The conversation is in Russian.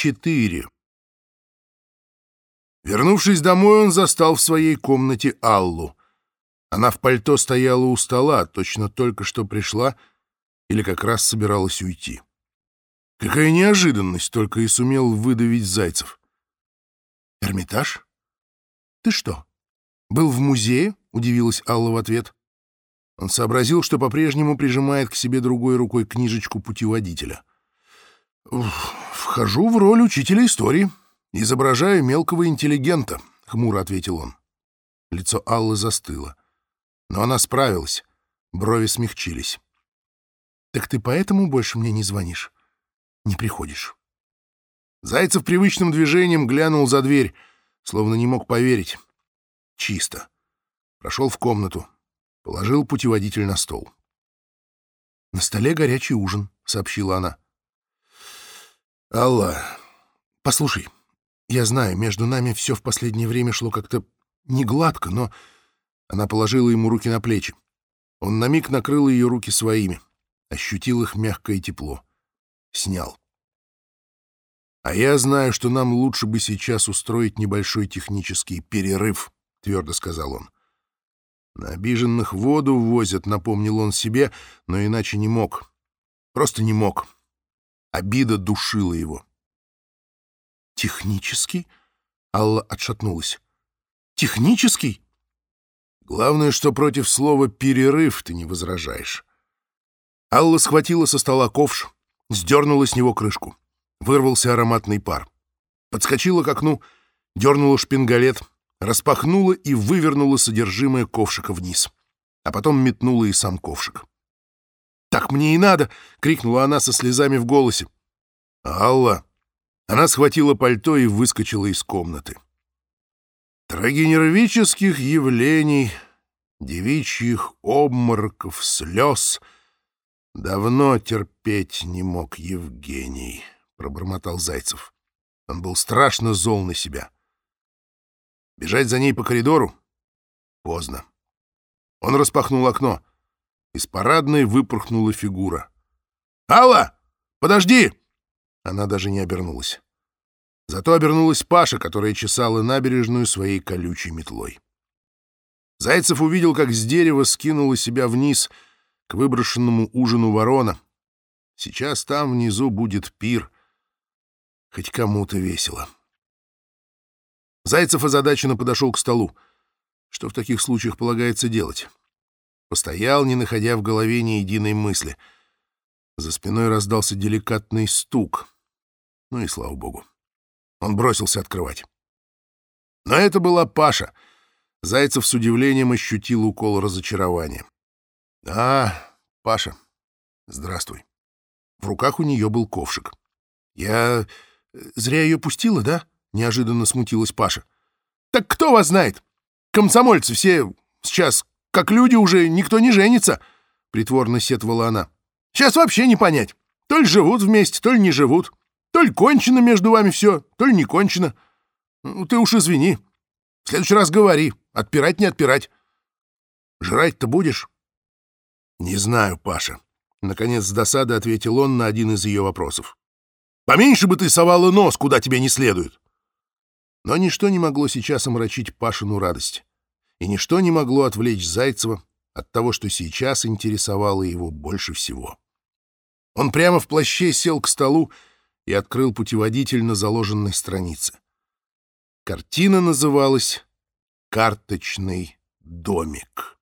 4. Вернувшись домой, он застал в своей комнате Аллу. Она в пальто стояла у стола, точно только что пришла или как раз собиралась уйти. Какая неожиданность, только и сумел выдавить Зайцев. «Эрмитаж? Ты что, был в музее?» — удивилась Алла в ответ. Он сообразил, что по-прежнему прижимает к себе другой рукой книжечку путеводителя. «Вхожу в роль учителя истории. Изображаю мелкого интеллигента», — хмуро ответил он. Лицо Аллы застыло. Но она справилась. Брови смягчились. «Так ты поэтому больше мне не звонишь? Не приходишь?» Зайцев привычным движением глянул за дверь, словно не мог поверить. Чисто. Прошел в комнату, положил путеводитель на стол. «На столе горячий ужин», — сообщила она. «Алла, послушай, я знаю, между нами все в последнее время шло как-то не гладко, но...» Она положила ему руки на плечи. Он на миг накрыл ее руки своими, ощутил их мягкое тепло. Снял. «А я знаю, что нам лучше бы сейчас устроить небольшой технический перерыв», — твердо сказал он. На обиженных воду возят, напомнил он себе, но иначе не мог. Просто не мог. Обида душила его. «Технический?» — Алла отшатнулась. «Технический?» «Главное, что против слова «перерыв» ты не возражаешь». Алла схватила со стола ковш, сдернула с него крышку. Вырвался ароматный пар. Подскочила к окну, дернула шпингалет — распахнула и вывернула содержимое ковшика вниз, а потом метнула и сам ковшик. «Так мне и надо!» — крикнула она со слезами в голосе. «Алла!» Она схватила пальто и выскочила из комнаты. Трагенервических явлений, девичьих обмороков, слез давно терпеть не мог Евгений, — пробормотал Зайцев. Он был страшно зол на себя. — Бежать за ней по коридору? Поздно. Он распахнул окно. Из парадной выпорхнула фигура. «Алла! Подожди!» Она даже не обернулась. Зато обернулась Паша, которая чесала набережную своей колючей метлой. Зайцев увидел, как с дерева скинула себя вниз к выброшенному ужину ворона. Сейчас там внизу будет пир. Хоть кому-то весело. Зайцев озадаченно подошел к столу. Что в таких случаях полагается делать? Постоял, не находя в голове ни единой мысли. За спиной раздался деликатный стук. Ну и слава богу. Он бросился открывать. Но это была Паша. Зайцев с удивлением ощутил укол разочарования. «А, Паша, здравствуй». В руках у нее был ковшик. «Я э, зря ее пустила, да?» — неожиданно смутилась Паша. «Так кто вас знает? Комсомольцы все сейчас, как люди уже, никто не женится!» — притворно сетовала она. «Сейчас вообще не понять. То ли живут вместе, то ли не живут. То ли кончено между вами все, то ли не кончено. Ну, ты уж извини. В следующий раз говори, отпирать не отпирать. Жрать-то будешь?» «Не знаю, Паша», — наконец с досады ответил он на один из ее вопросов. «Поменьше бы ты совала нос, куда тебе не следует. Но ничто не могло сейчас омрачить Пашину радость. И ничто не могло отвлечь Зайцева от того, что сейчас интересовало его больше всего. Он прямо в плаще сел к столу и открыл путеводитель на заложенной странице. Картина называлась «Карточный домик».